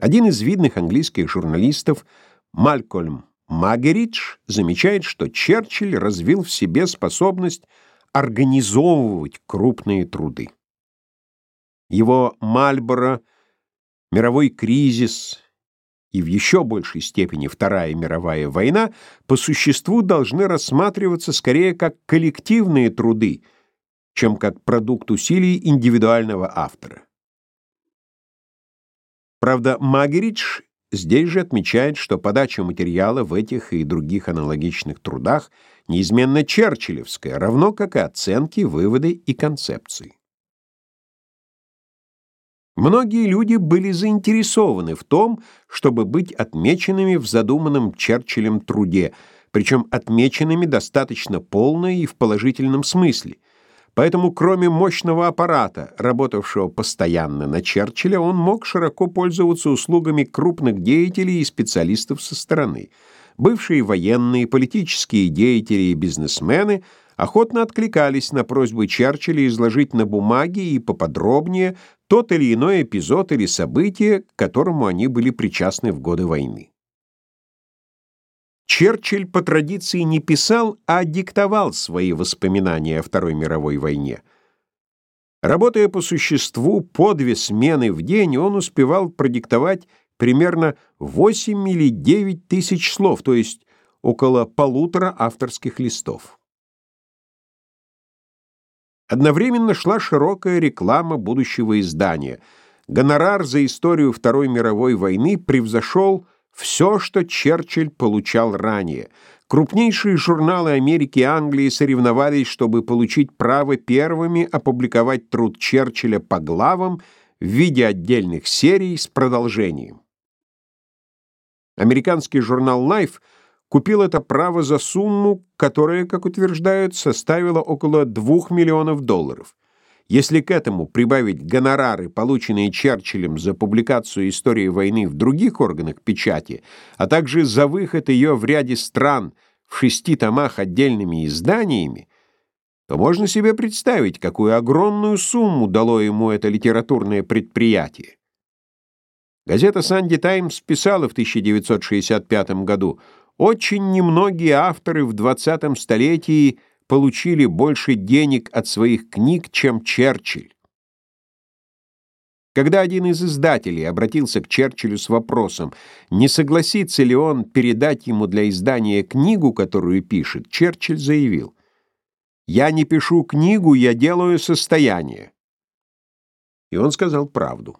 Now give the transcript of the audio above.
Один из видных английских журналистов, Малькольм Магеридж, замечает, что Черчилль развил в себе способность организовывать крупные труды. Его Мальборо, мировой кризис и в еще большей степени Вторая мировая война по существу должны рассматриваться скорее как коллективные труды, чем как продукт усилий индивидуального автора. Правда, Магеридж здесь же отмечает, что подача материала в этих и других аналогичных трудах неизменно черчиллевская, равно как и оценки, выводы и концепции. Многие люди были заинтересованы в том, чтобы быть отмеченными в задуманном Черчиллем труде, причем отмеченными достаточно полно и в положительном смысле. Поэтому, кроме мощного аппарата, работавшего постоянно на Черчилля, он мог широко пользоваться услугами крупных деятелей и специалистов со стороны. Бывшие военные, политические деятели и бизнесмены охотно откликались на просьбы Черчилля изложить на бумаге и поподробнее тот или иной эпизод или событие, к которому они были причастны в годы войны. Черчилль по традиции не писал, а диктовал свои воспоминания о Второй мировой войне. Работая по существу по две смены в день, он успевал продиктовать примерно 8 или 9 тысяч слов, то есть около полутора авторских листов. Одновременно шла широкая реклама будущего издания. Гонорар за историю Второй мировой войны превзошел все, что Черчилль получал ранее. Крупнейшие журналы Америки и Англии соревновались, чтобы получить право первыми опубликовать труд Черчилля по главам в виде отдельных серий с продолжением. Американский журнал Life – купил это право за сумму, которая, как утверждают, составила около 2 миллионов долларов. Если к этому прибавить гонорары, полученные Черчиллем за публикацию истории войны в других органах печати, а также за выход ее в ряде стран в шести томах отдельными изданиями, то можно себе представить, какую огромную сумму дало ему это литературное предприятие. Газета «Санди Таймс» писала в 1965 году – очень немногие авторы в 20 столетии получили больше денег от своих книг, чем Черчилль. Когда один из издателей обратился к Черчиллю с вопросом, не согласится ли он передать ему для издания книгу, которую пишет, Черчилль заявил, «Я не пишу книгу, я делаю состояние». И он сказал правду.